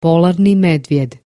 Polarni medvjed.